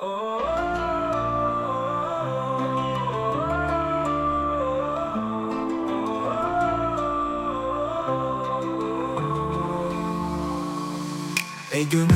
Ey gönül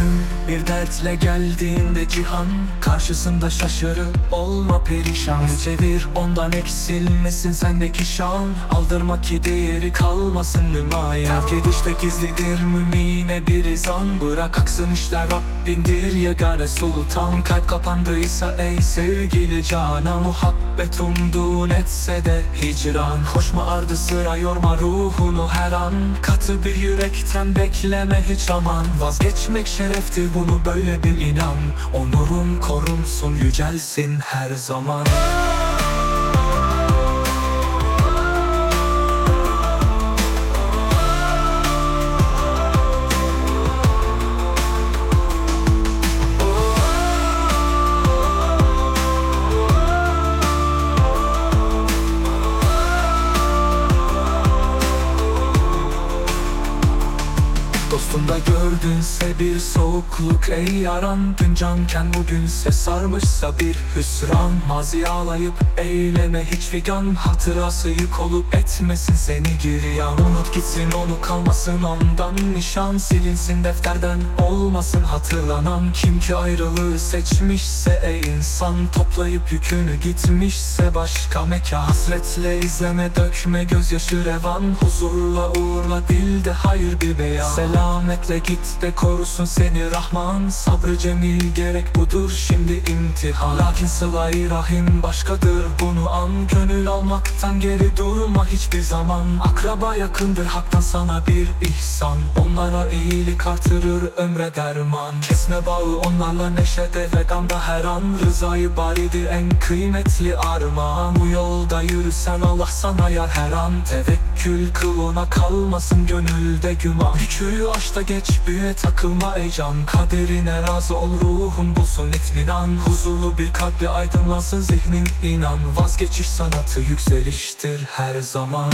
bir dertle geldiğinde cihan Karşısında şaşırıp olma perişan. Çevir ondan eksilmesin sendeki şan. Aldırma ki değeri kalmasın nümayan. Terk edişte gizlidir mümine bir izan. Bırak aksın işler Rabbindir yegane sultan. Kalp kapandıysa ey sevgili cana Muhabbet umduğun etse de hicran. Koşma ardı sıra yorma ruhunu her an. Katı bir yürekten bekleme hiç aman. Vazgeçmek şereftir bunu böyle bir inan. Onurun korunsun yücelsin her zaman Dostunda gördünse bir soğukluk ey yaran Dün canken bugünse sarmışsa bir hüsran. Mazi ağlayıp eyleme hiç figan Hatırası yük olup etmesin seni. Giryan Unut gitsin onu kalmasın ondan. Nişan Silinsin defterden olmasın hatırlanan. Kim ki ayrılığı seçmişse ey insan Toplayıp yükünü gitmişse başka mekan Hasretle izleme dökme gözyaşı revan. Huzurla uğurla dilde hayır bir beyan Selametle git de korusun seni Rahman. Sabrı cemil gerek budur şimdi imtihan Lakin sıla-i rahim başkadır bunu an. Gönül almaktan geri durma hiçbir zaman. Akraba yakındır haktan sana bir ihsan. Onlara iyilik artırır ömre derman. Kesme bağı onlarla neşede ve gamda her an. Rızayı baridir en kıymetli armağan. Bu yolda yürüsen Allah sana yar her an. Tevekkül kıl ona kalmasın gönülde güman. Yükü da geç büyüye takılma ey can. Kaderine razı ol ruhun bulsun itminan Huzurlu bir kalple aydınlansın zihnin inan. Vazgeçiş sanatı yükseliştir her zaman